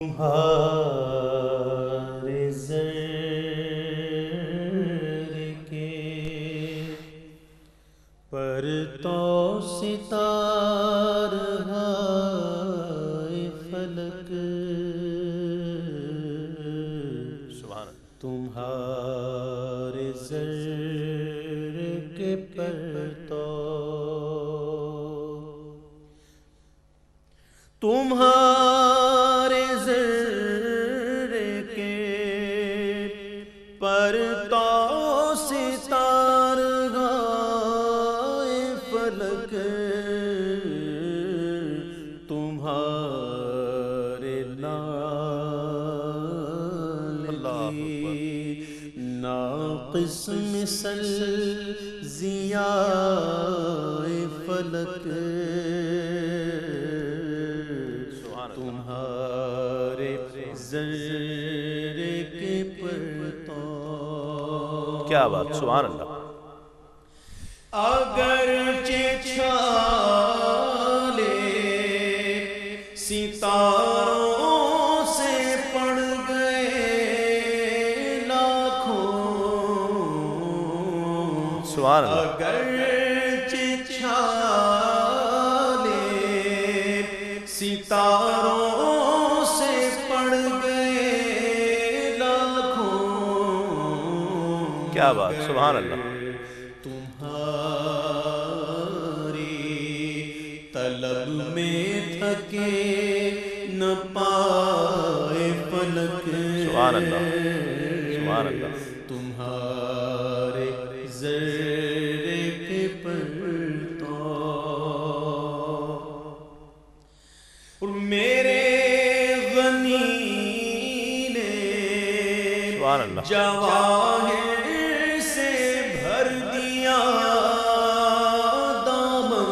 تمہارے زر کے پر تو ستار فلک۔ تمہارے زر قسم سل زیا فلک۔ تمہارے زر کے پر کیا بات؟ سبحان اللہ۔ سبحان اللہ۔ اگر چھالے ستاروں سے پڑ گئے لاکھوں کیا بات سبحان اللہ۔ تمہاری طلب میں تھکے نہ پائے فلک۔ سبحان اللہ سبحان اللہ۔ سبحان اللہ۔ جواہر سے بھر دیا دامن۔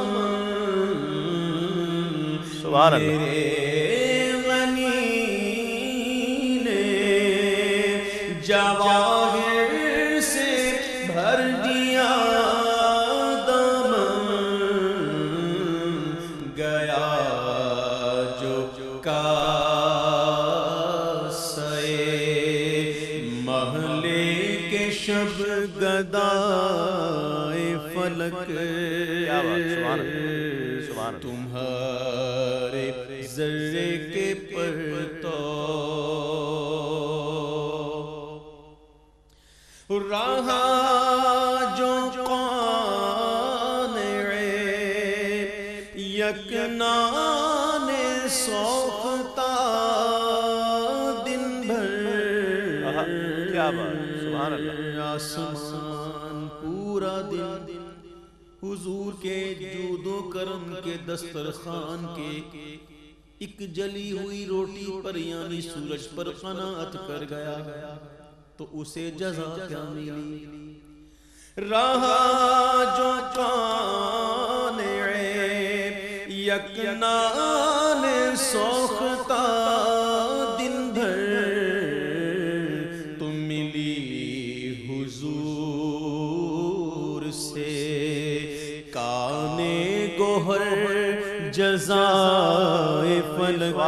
سبحان اللہ۔ میرے غنی نے جواہر سے بھر دیا شب گدائے فلک تمہارے ذرے کے پرتو۔ رہا جو قانع یکنان سوکھتا کیا بات سبحان اللہ۔ آسمان پورا دن حضور کے جود و کرم کے دسترخوان کے ایک جلی ہوئی روٹی پر یعنی سورج پر قناعت کر گیا، تو اسے جزا کیا ملی۔ رہا جزائے فلک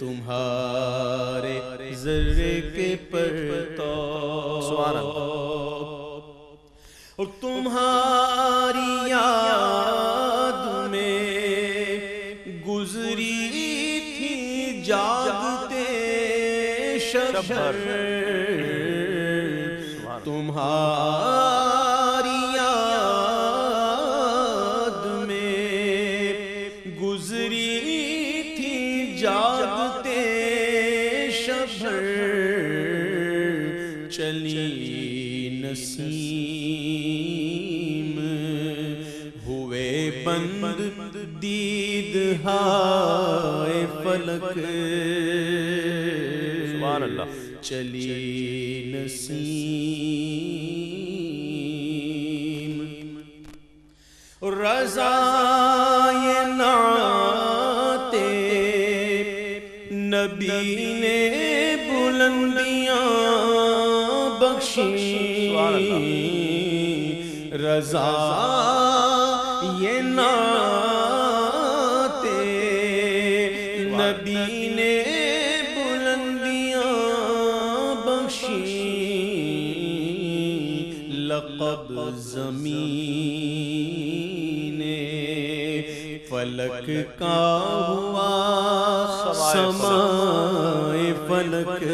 تمہارے ذرے کے پرتو اور تمہاری یاد میں گزری تھی جاگتے شب شب نسیم ہوئے بند دید ہائے فلک سبحان اللہ۔ چلی نسیم۔ رضا یہ نعتے نبی بخشی۔ رضا یہ نعتے نبی نے بلندیاں بخشی۔ لقب زمین فلک کا ہوا۔ سمائے فلک۔